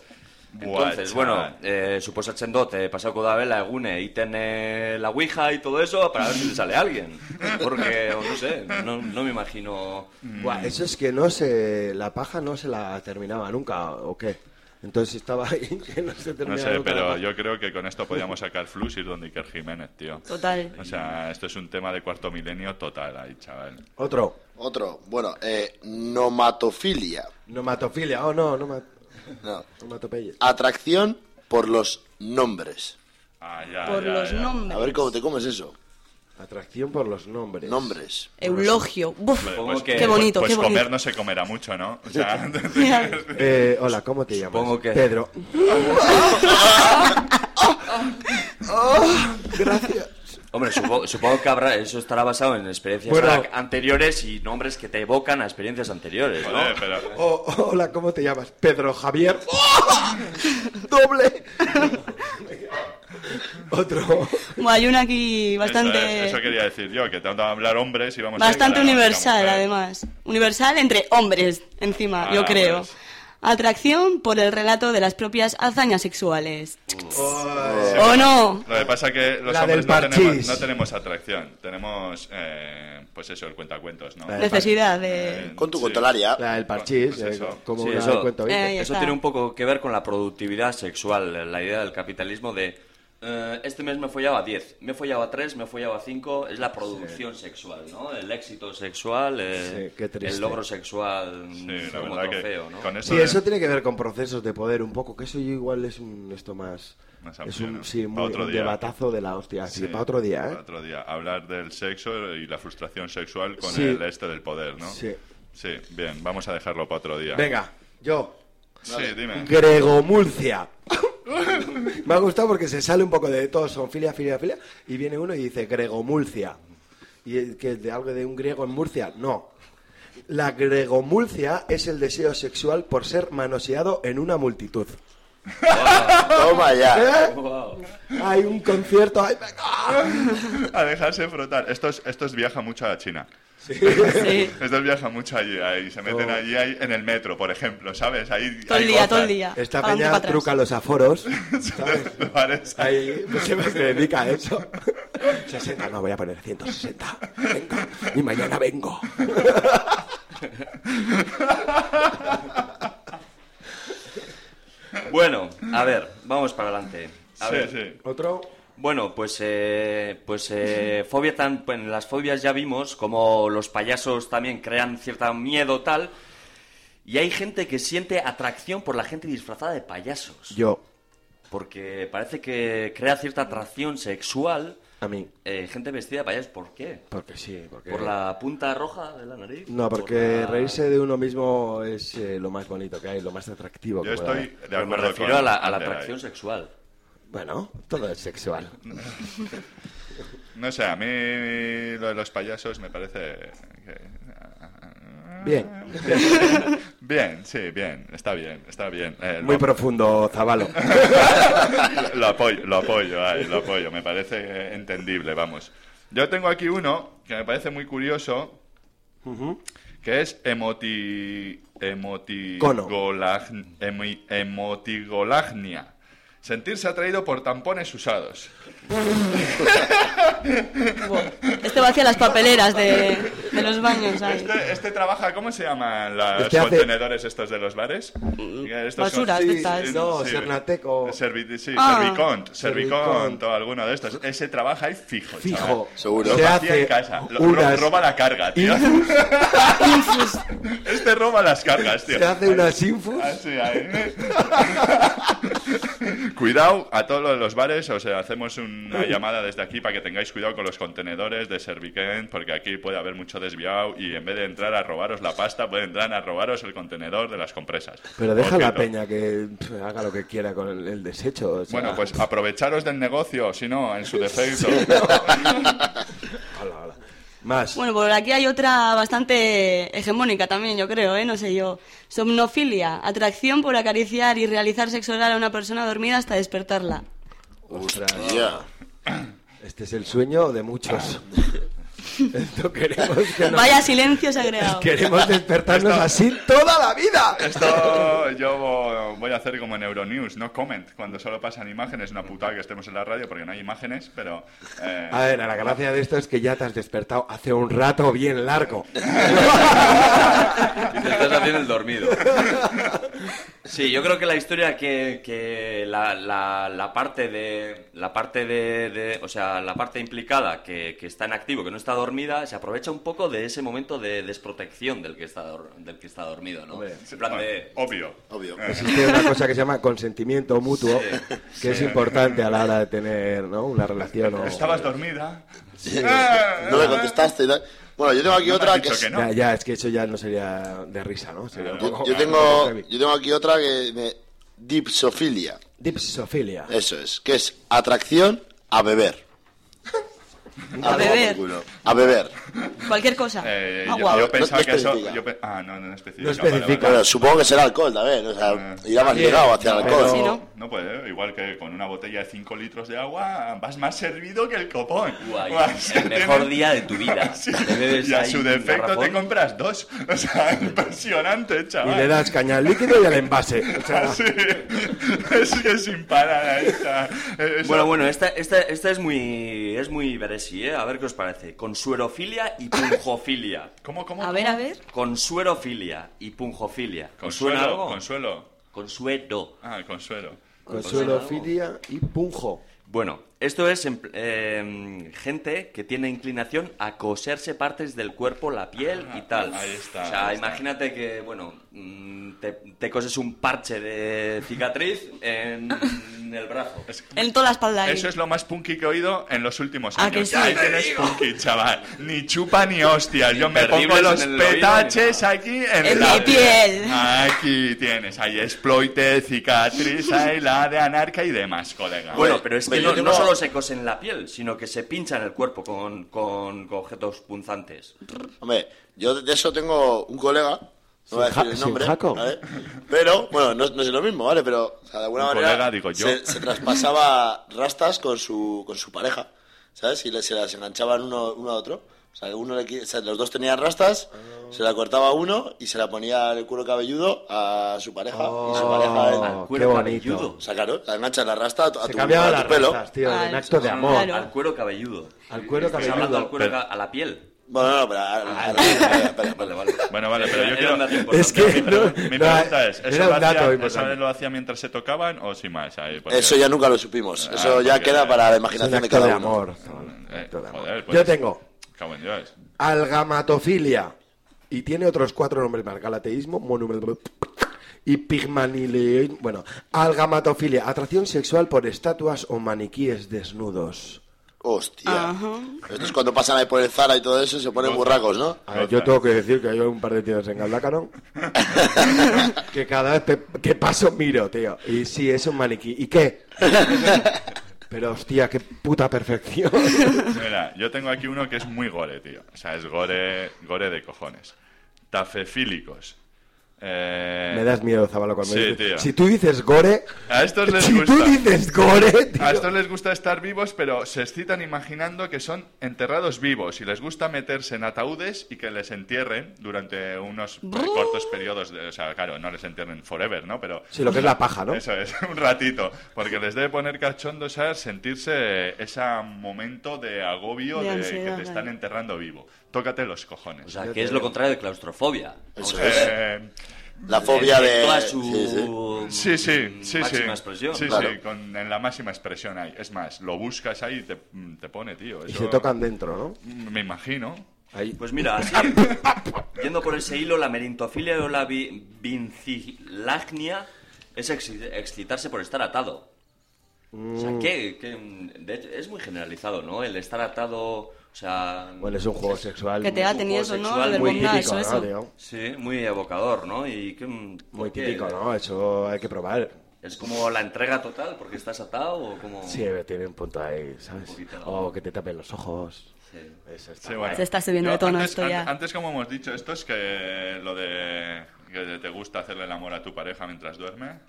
Buah, Entonces, chaval. bueno, eh, suposatzen dut, eh, pasauko da bela egune, egiten eh, la ouija y todo eso para ver si le sale alguien. Porque, o no sé, no, no me imagino... Buah, eso es que no se. La paja no se la terminaba nunca, ¿o qué? Entonces estaba ahí que no se No terminaba sé, nunca pero yo creo que con esto podíamos sacar flus y ir donde Iker Jiménez, tío. Total. O sea, esto es un tema de cuarto milenio total ahí, chaval. Otro. Otro, bueno, eh, nomatofilia. Nomatofilia. Oh, no, no No. Atracción por los nombres. Ah, ya, Por ya, los ya. nombres. A ver cómo te comes eso. Atracción por los nombres. Nombres. Eulogio. Buf. Supongo que- Qué bonito, Pues qué bonito. comer no se comerá mucho, ¿no? O sea, Eh, hola, ¿cómo te llamas? Supongo que- Pedro. gracias. Hombre, supo- supongo que habrá, eso estará basado en experiencias Bueno. a- anteriores y nombres que te evocan a experiencias anteriores, ¿no? joder, pero... Oh, hola, ¿cómo te llamas? Pedro Javier. ¡Doble! Otro. Bueno, hay una aquí Eso, bastante... es, eso quería decir yo, que tanto hablar hombres y vamos a Bastante a la universal, además. Universal entre hombres, encima, Ah, yo creo. pues. Atracción por el relato de las propias hazañas sexuales. Oh, ¿O no? Lo que pasa es que los La hombres no tenemos, no tenemos atracción. Tenemos, eh, pues eso, el cuentacuentos, ¿no? Necesidad de... Eh, Con tu sí. contolaria. La del parchís, Pues eh, eso. como Sí, una eso. cuento Eh, tiene un poco que ver con la productividad sexual, la idea del capitalismo de eh, este mes me he follado a 10, me he follado a 3, me he follado a 5, es la producción sexual, ¿no? El éxito sexual, eh, Sí, qué triste. el logro sexual Sí, como trofeo, ¿no? con eso Sí, de- eso tiene que ver con procesos de poder un poco, que eso igual es un esto más... Más es amplio, un, ¿no? sí, muy, otro un día. debatazo de la hostia. Sí, Sí, para otro día, para ¿eh? otro día. Hablar del sexo y la frustración sexual con Sí. el este del poder, ¿no? Sí. Sí, bien, vamos a dejarlo para otro día. Venga, yo. Sí, dime. Gregomulcia. Me ha gustado porque se sale un poco de todos son filia, filia, filia y viene uno y dice Gregomulcia. ¿Y es que de algo de un griego en Murcia? No. La gregomulcia es el deseo sexual por ser manoseado en una multitud. Toma ya. ¿Eh? Hay un concierto. A dejarse frotar. Estos, estos viajan mucho a China. Sí. Estos viajan mucho allí, ahí, se meten Oh. allí ahí, en el metro, por ejemplo, ¿sabes? Ahí, Todo el día, todo el día. Esta peña truca los aforos. ¿sabes? Ahí pues, se me dedica a eso. 60, no, voy a poner 160. Venga, y mañana vengo. Bueno, a ver, vamos para adelante. A Sí, ver. sí. Otro. Bueno, pues, eh, pues eh, fobia tan, pues, en las fobias ya vimos como los payasos también crean cierto miedo tal. Y hay gente que siente atracción por la gente disfrazada de payasos. Yo, Porque parece que crea cierta atracción sexual a mí. eh, gente vestida de payasos. ¿Por qué? Porque sí, porque... ¿Por la punta roja de la nariz? No, ¿Por porque la- reírse de uno mismo es eh, lo más bonito que hay, lo más atractivo que Yo puede estoy de Pero me refiero con a la, a atracción sexual. Bueno, todo es sexual. No sé, a mí lo de los payasos me parece... que- Bien, Bien, sí, bien, está bien, está bien. Eh, muy lo- profundo, Zabalo. lo apoyo, lo apoyo, lo apoyo, me parece entendible, vamos. Yo tengo aquí uno que me parece muy curioso, que es emoti... emotigolag- emotigolagnia. Sentirse atraído por tampones usados. Este va hacia las papeleras de, de los baños. ahí. Este, este trabaja, ¿cómo se llaman los Este hace- contenedores estos de los bares? Estos son- basuras de estas. no, Sernateco. Servi- sí, Ah. Servicont, Servicont Servicont. o alguno de estos. Ese trabaja ahí fijo, Fijo. chaval. Seguro. Lo Se hace en casa. Unas- ro- roba la carga, tío. este roba las cargas, tío. Se hace unas infus. Así, ahí. Cuidado a todos los- los bares, o sea, hacemos una llamada desde aquí para que tengáis cuidado con los contenedores de Serviquent, porque aquí puede haber mucho desviado y en vez de entrar a robaros la pasta, puede entrar a robaros el contenedor de las compresas. Pero deja la peña que haga lo que quiera con el, el desecho. o sea. Bueno, pues aprovecharos del negocio, si no, en su defecto. Hola, hola. Más. Bueno, por aquí hay otra bastante hegemónica también, yo creo, ¿eh? No sé yo. Somnofilia, atracción por acariciar y realizar sexo oral a una persona dormida hasta despertarla. Ostras, Ya. este es el sueño de muchos. Esto queremos que nos- Vaya silencio creado. Queremos despertarnos así toda la vida. Esto yo voy a hacer como en Euronews, no comment, cuando solo pasan imágenes, una putada que estemos en la radio porque no hay imágenes, pero... eh, A ver, la gracia de esto es que ya te has despertado hace un rato bien largo. Y te estás haciendo el dormido. Sí, yo creo que la historia que, que la, la- la parte de la parte de, de- o sea la parte implicada que, que está en activo que no está dormida se aprovecha un poco de ese momento de desprotección del que está dor- del que está dormido, ¿no? Hombre, En plan de Obvio. Obvio. Existe una cosa que se llama consentimiento mutuo, que es importante a la hora de tener ¿no? una relación. O... Estabas dormida. Sí. No me contestaste. Bueno, yo tengo aquí No otra que es... que no. Ya, ya, es que eso ya no sería de risa, ¿no? Sería poco- yo un tengo, yo tengo aquí otra que me... Dipsofilia. Dipsofilia. Eso es. Que es atracción a beber. A beber. A beber. Cualquier cosa. Eh, Agua. yo pensaba No- no que eso... especifica. yo pe- ah, no, no especifica. No especifica. vale. Bueno, supongo que será alcohol también. O sea, irá más ligado hacia el pero- alcohol. Sí, ¿no? No puede, igual que con una botella de 5 litros de agua vas más servido que el copón. Guay, a el mejor día de tu vida. Sí, y a su defecto te compras dos. O sea, impresionante, Y chaval. le das caña al líquido y al envase. O sea, Sí, es que sin parar. Eh, eso- Bueno, bueno, esta, esta, esta es muy es muy veresi, ¿eh? A ver qué os parece. Consuerofilia y punjofilia. ¿Cómo, cómo? A ver, a ver. Consuerofilia y punjofilia. ¿Os suena Consuelo, algo? consuelo. Consuelo. Ah, consuelo. consuelofilia y punjo. Bueno, esto es em, gente que tiene inclinación a coserse partes del cuerpo, la piel y tal. ahí está, O sea, ahí está. imagínate que, bueno, mm, te, te coses un parche de cicatriz en el brazo. En toda la espalda. ahí. Eso es lo más punky que he oído en los últimos ¿A años. que sí? Ahí tienes punky, chaval. Ni chupa ni hostias. Yo me pongo los en el oído, petaches aquí en, En la mi piel. Aquí tienes, ahí exploite, cicatriz, ahí la de anarca y demás, colega. Bueno, pero es que no, yo no tengo- solo se cosen la piel, sino que se pinchan el cuerpo con, con- con objetos punzantes. Hombre, yo de eso tengo un colega, no voy a decir el nombre. ¿vale? Pero, bueno, no, no es lo mismo, ¿vale? Pero, o sea, de alguna Un manera colega, digo yo. Se, se traspasaba rastas con su, con su pareja, ¿sabes? Y le- se las enganchaban uno, uno a otro. O sea, uno le o sea, los dos tenían rastas, se la cortaba uno y se la ponía el cuero cabelludo a su pareja. y su pareja... Oh, Al qué cuero bonito. cabelludo. O sea, claro, la enganchas la rasta a tu, a Se tu, a las tu pelo. tío, Ah, en acto de amor. claro. Al cuero cabelludo. Al cuero Estás hablando al cabelludo. cuero a la piel. Bueno, no, pero... Vale, vale. Bueno, vale, pero yo Era quiero... un dato Es que Mi, no, pregu- mi no, pregunta es, ¿eso, era lo un dato hacía, importante. ¿eso lo hacía mientras se tocaban o sin más? Ahí, porque- Eso ya nunca lo supimos. Eso ya queda para la imaginación de cada de uno. amor. Eh, Acto de amor. joder, pues- Yo tengo Cago en Dios. algamatofilia y tiene otros cuatro nombres más. Galateísmo, monumento y pigmalileísmo. Bueno, algamatofilia, atracción sexual por estatuas o maniquíes desnudos. Hostia. Esto es cuando pasan ahí por el Zara y todo eso, se ponen burracos, ¿no? A ver, yo tengo que decir que hay un par de tíos en Galdácano que cada vez que paso miro, tío. Y sí, es un maniquí. ¿Y qué? Pero hostia, qué puta perfección. Mira, yo tengo aquí uno que es muy gore, tío. O sea, es gore, gore de cojones. Tafefílicos. Eh, Me das miedo, Zabalo, cuando Sí, me dices- tío. Si tú dices gore... A estos les si gusta. tú dices gore, tío, A estos les gusta estar vivos, pero se excitan imaginando que son enterrados vivos y les gusta meterse en ataúdes y que les entierren durante unos cortos periodos. De, o sea, claro, no les entierren forever, ¿no? Pero Sí, lo que es la paja, ¿no? Eso es, un ratito. Porque les debe poner cachondo, ¿sabes? Sentirse ese momento de agobio De de, ansiedad, que te están enterrando vivo. Tócate los cojones. O sea, que es lo contrario de claustrofobia. Eso es. Eh, La fobia de... toda sí, su Sí, sí, sí, máxima sí. expresión. Sí, claro. sí, con, en la máxima expresión ahí. Es más, lo buscas ahí y te, te pone, tío. Y se tocan dentro, ¿no? Me imagino. Ahí. Pues mira, así, yendo por ese hilo, la merintofilia o la vi- vincilagnia es exci- excitarse por estar atado. O Mm. sea, que, que, de hecho, es muy generalizado, ¿no? El estar atado, o sea... Bueno, es un juego sexual Que te y juego eso, ¿no? muy típico, eso, ¿no, eso. tío? Sí, muy evocador, ¿no? Y que, Muy típico, ¿no? Eso hay que probar. ¿Es como la entrega total porque estás atado o como...? Sí, tiene un punto ahí, ¿sabes? poquito, ¿no? O que te tapen los ojos. Sí. Eso está Sí, bueno. Se está subiendo de tono antes, esto ya. an- Antes, como hemos dicho, esto es que lo de que te gusta hacerle el amor a tu pareja mientras duerme.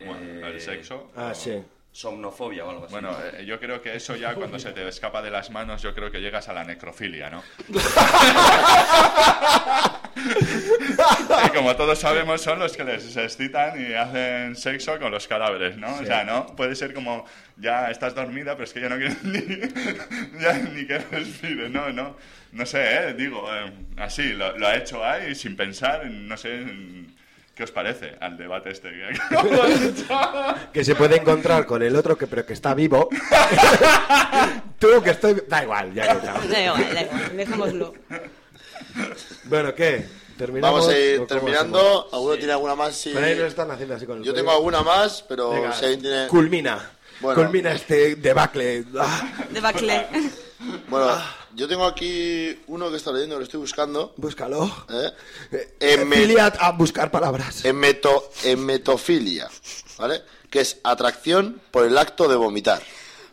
Bueno, Eh, el sexo. Ah, o- sí. Somnofobia o algo así. Bueno, eh, yo creo que eso ya cuando se te escapa de las manos, yo creo que llegas a la necrofilia, ¿no? y como todos sabemos, son los que les excitan y hacen sexo con los cadáveres, ¿no? O sea, ¿no? Puede ser como, ya estás dormida, pero es que ya no quiero ni, ya ni que respire, ¿no? No, no sé, ¿eh? Digo, eh, así, lo, lo ha hecho ahí sin pensar, no sé... ¿Qué os parece al debate este que se puede encontrar con el otro que pero que está vivo. Tú que estoy... Da igual, ya que Da igual, da igual, dejémoslo. Bueno, ¿qué? ¿Terminamos? Vamos a ¿O ir terminando. hacemos? ¿Alguno tiene alguna más? Sí. Pero ahí están haciendo así con el Yo tengo alguna más, pero Venga, si alguien tiene... Culmina. Bueno. Culmina este debacle. Ah, De Bacle. Bueno, yo tengo aquí uno que está leyendo, que lo estoy buscando. búscalo. ¿eh? Eh, Filia a buscar palabras. Emeto, emetofilia, ¿vale? Que es atracción por el acto de vomitar.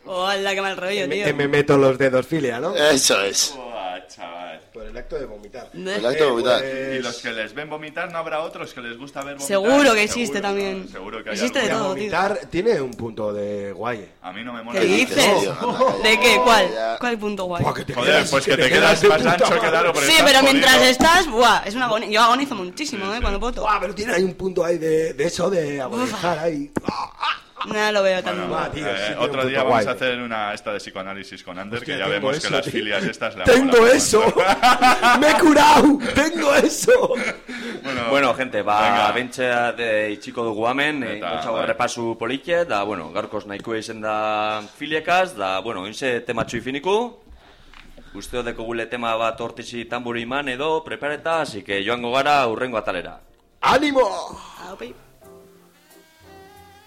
Hola, qué mal rollo, tío. Que me meto los dedos, filia, ¿no? Eso es. Buah, chaval. Por el acto de vomitar. El acto de vomitar. pues- Y los que les ven vomitar, ¿no habrá otros que les gusta ver vomitar? Seguro que existe Seguro, también. ¿no? Seguro que hay Existe de todo, tío. Vomitar tiene un punto de guay. A mí no me mola. ¿Qué dices? tío, anda, ¿De qué? ¿Cuál? ¿Cuál punto guay? Buah, que te Joder, quedas- pues que te quedas de más ancho que pero Sí, pero mientras jodido. estás, buah, es una agoni- Yo agonizo muchísimo, ¿eh? Cuando poto. Buah, pero tiene ahí un punto ahí de, de eso, de agonizar ahí. Nada lo veo tan... Bueno, Buah, tío, eh, sí otro día vamos guay. a hacer una esta de psicoanálisis con Ander, Hostia, que ya vemos eso, que las tío. filias estas le ¡Tengo eso! ¡Me he curado! ¡Tengo eso! bueno, Bueno, gente, ba, venga. bentxe de itxiko dugu hemen, e, intentxago bai. errepasu politxe, da, bueno, gaurkoz nahikoa izen da filiekaz, da, bueno, oinze tematxo ifiniku, usteo deko gule tema bat hortitzi tamburi iman edo prepareta, así que joango gara urrengo atalera. ¡Ánimo! Aupi.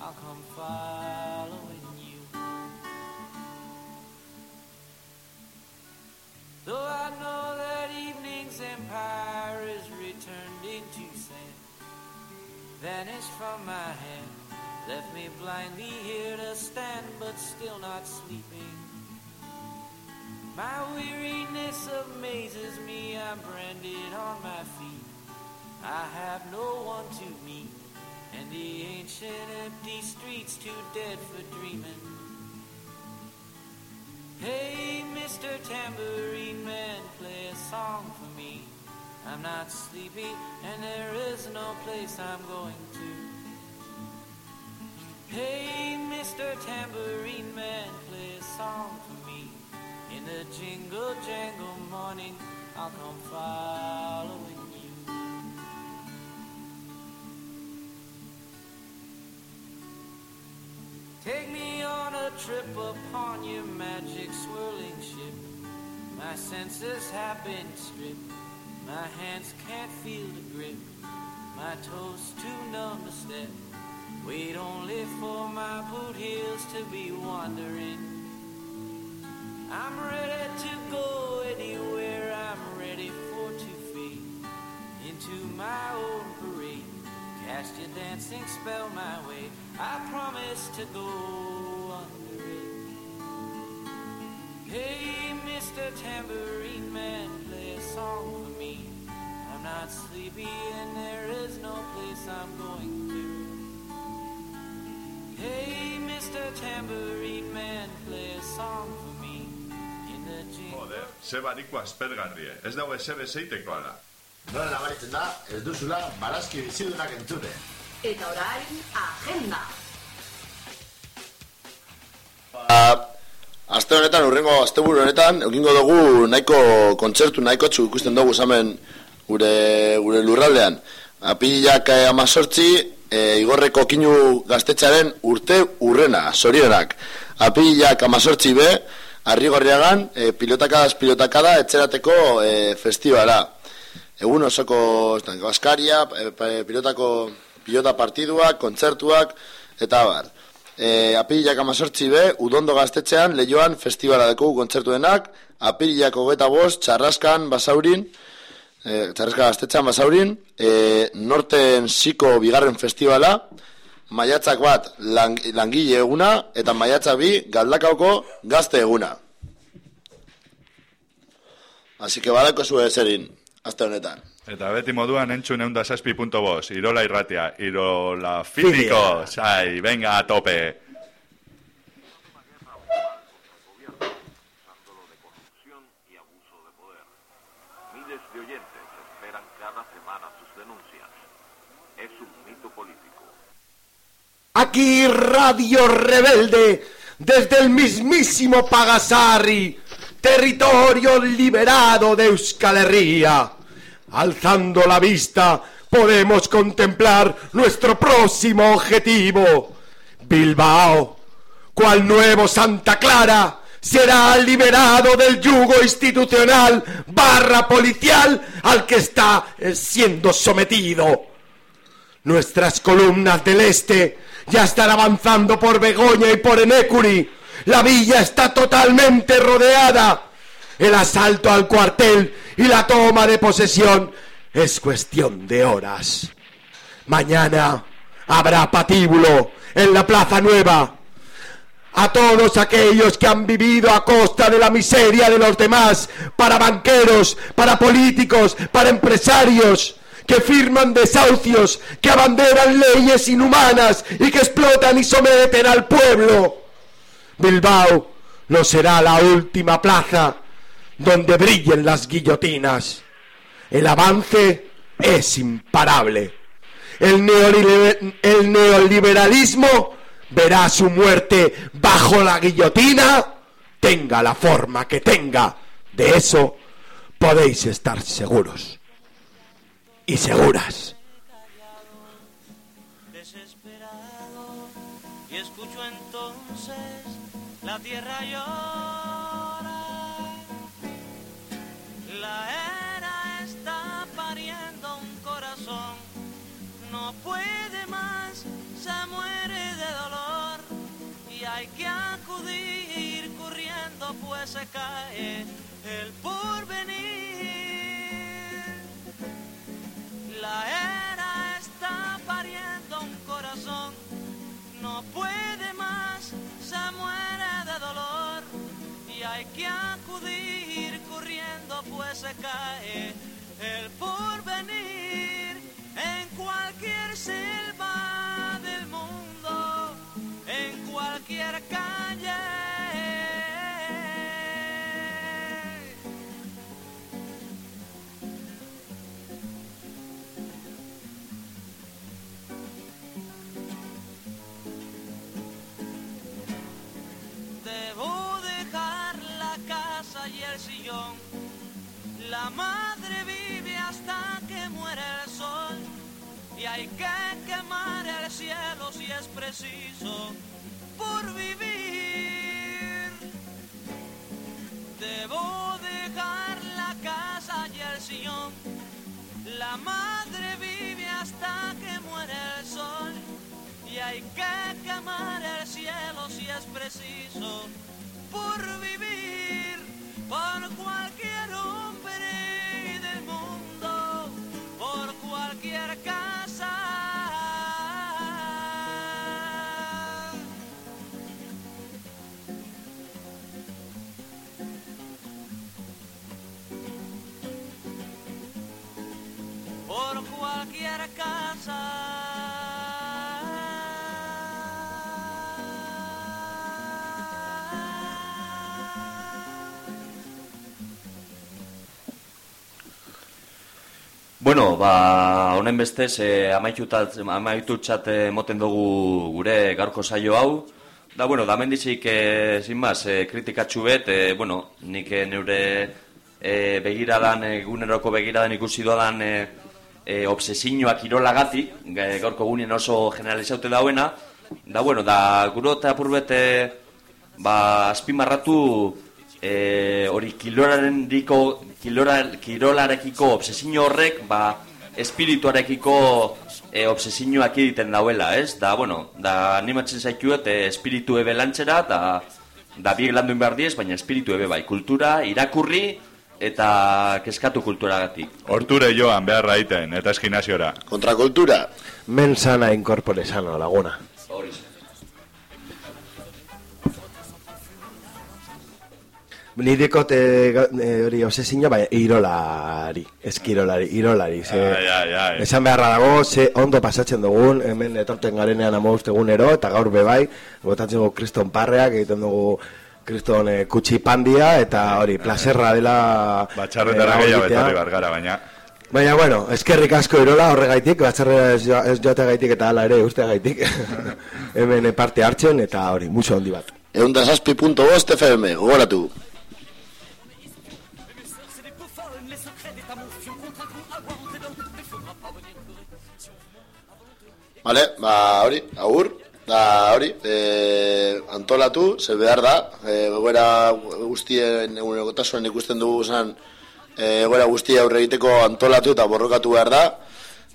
I'll come following you. Though I know that evening's empire is returned into sand, vanished from my hand, left me blindly here to stand, but still not sleeping. My weariness amazes me, I'm branded on my feet. I have no one to meet, and the ancient empty streets too dead for dreaming. Hey, Mr. Tambourine Man, play a song for me. I'm not sleepy, and there is no place I'm going to. Hey, Mr. Tambourine Man, play a song for me. In the jingle jangle morning, I'll come following Take me on a trip upon your magic swirling ship. My senses have been stripped. My hands can't feel the grip. My toes too numb to step. Wait only for my boot heels to be wandering. I'm ready to go anywhere. I'm ready for to fade into my own. Cast your dancing spell my way. I promise to go under it. Hey, Mr. Tambourine Man, play a song for me. I'm not sleepy and there is no place I'm going to. Hey, Mr. Tambourine Man, play a song for me. Joder, ze bariko aspergarrie. Ez dago eze bezeiteko ala. Nola nabaritzen da, ez duzula barazki bizidunak entzune. Eta orain, agenda. Ba, aste honetan, urrengo asteburu honetan, egingo dugu nahiko kontzertu, nahiko txu ikusten dugu zamen gure, gure lurraldean. Apilak eh, amazortzi, eh, igorreko kinu gaztetxaren urte urrena, sorionak. Apilak amazortzi be, arrigorriagan, eh, pilotakadaz pilotakada, etxerateko eh, festivala. Egun osoko baskaria, eh, pilotako pilota partiduak, kontzertuak, eta bar. E, apilak amazortzi be, udondo gaztetxean, lehioan festivala dekogu kontzertuenak, apilak hogeta bost, txarraskan, basaurin, e, txarraska gaztetxean, basaurin, e, norten siko bigarren festivala, maiatzak bat lang, langile eguna, eta maiatzak bi galdakaoko gazte eguna. Así que badako zuen eserin, azte honetan. Eta beti moduan entzun eunda saspi punto bos, Irola irratia, Irola físico, sai, venga a tope. Aquí Radio Rebelde, desde el mismísimo Pagasarri, territorio liberado de Euskal Herria. Alzando la vista, podemos contemplar nuestro próximo objetivo. Bilbao, cual nuevo Santa Clara, será liberado del yugo institucional barra policial al que está eh, siendo sometido. Nuestras columnas del este ya están avanzando por Begoña y por Enecuri. La villa está totalmente rodeada. El asalto al cuartel y la toma de posesión es cuestión de horas. Mañana habrá patíbulo en la Plaza Nueva. A todos aquellos que han vivido a costa de la miseria de los demás, para banqueros, para políticos, para empresarios, que firman desahucios, que abanderan leyes inhumanas y que explotan y someten al pueblo. Bilbao no será la última plaza donde brillen las guillotinas. El avance es imparable. El, neoliber- el neoliberalismo verá su muerte bajo la guillotina, tenga la forma que tenga. De eso podéis estar seguros y seguras. desesperado y escucho entonces la tierra. Pues se cae el porvenir. La era está pariendo un corazón, no puede más, se muere de dolor y hay que acudir corriendo pues se cae el porvenir en cualquier selva del mundo, en cualquier calle. Y el sillón. La madre vive hasta que muere el sol y hay que quemar el cielo si es preciso por vivir. Debo dejar la casa y el sillón. La madre vive hasta que muere el sol y hay que quemar el cielo si es preciso por vivir por cualquier Ba, honen bestez, eh, amaitutat, amaitutzat eh, moten dugu gure gaurko saio hau. Da, bueno, da mendizik, eh, sin más, eh, kritikatxu bet, eh, bueno, nik neure eh, begiradan, eguneroko begiradan ikusi doadan eh, eh, obsesiñoak irolagatik, eh, gaurko gunien oso generalizaute dauena. Da, bueno, da, guro eta apurbete, ba, azpimarratu, eh, hori kiloraren diko, kirolarekiko obsesio horrek, ba, espirituarekiko e, obsesioak egiten dauela, ez? Da, bueno, da animatzen zaituet e, espiritu ebe lantzera, da, da biek landuin behar diez, baina espiritu ebe bai, kultura, irakurri, eta keskatu kulturagatik. Horture joan beharra iten, eta eskinaziora. Kontrakultura. Men sana incorpore sano, laguna. Hori Ni dikot eh, eh, hori obsesio, baina irolari, eskirolari, irolari. Ze, Ai, ai, ai. Esan beharra dago, ze ondo pasatzen dugun, hemen etorten garenean amaust egunero, eta gaur bebai, botatzen dugu kriston parreak, egiten dugu kriston eh, kutsi pandia, eta hori, placerra dela... Batxarretara eh, gehiago etorri bargara, baina... Baina, bueno, eskerrik asko irola horregaitik, batzarrera ez, jo- ez joategaitik eta hala ere usteagaitik. hemen eh, parte hartzen, eta hori, mucho handi bat. Eunda zazpi punto bost FM, gogoratu. Vale, ba, hori, agur, da, hori, e, antolatu, ze behar da, e, goera guztien, egunerokotasuen ikusten dugu zan, e, goera guztia aurre egiteko antolatu eta borrokatu behar da,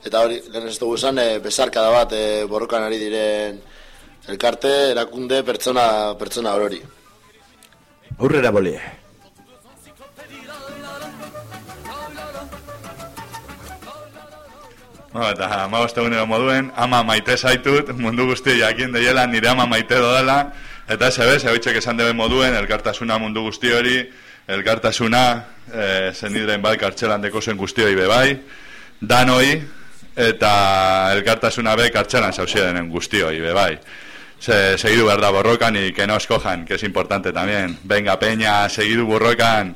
eta hori, lehen ez dugu zan, e, besarkada bat e, borrokan ari diren elkarte, erakunde, pertsona, pertsona orori. Aurrera bolie. No, eta ama egunero moduen, ama maite zaitut, mundu guzti jakin deiela nire ama maite dodala, eta ez ebez, ebitxek esan deben moduen, elkartasuna mundu guzti hori, elkartasuna, e, zenidren bai kartxelan deko zen guzti hori bebai, danoi, eta elkartasuna be kartxelan zauziedenen guzti hori bebai. Se, seguidu behar da borrokan y que no escojan, que es importante también. Venga, peña, seguidu borrokan.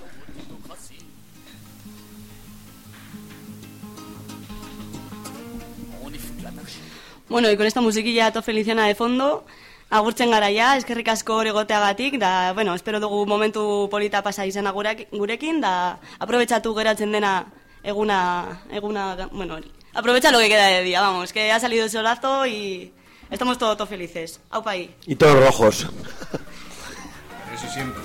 Bueno, y con esta musiquilla to Feliciana de fondo, agurtzen gara ja, eskerrik asko egoteagatik, da, bueno, espero dugu momentu polita pasa gurek- gurekin, da, aprobetsatu geratzen dena eguna, eguna, bueno. Aprovecha lo que queda de día, vamos, que ha salido el solazo y estamos todos to felices. Aupa ahí. Y todos rojos. Eso siempre.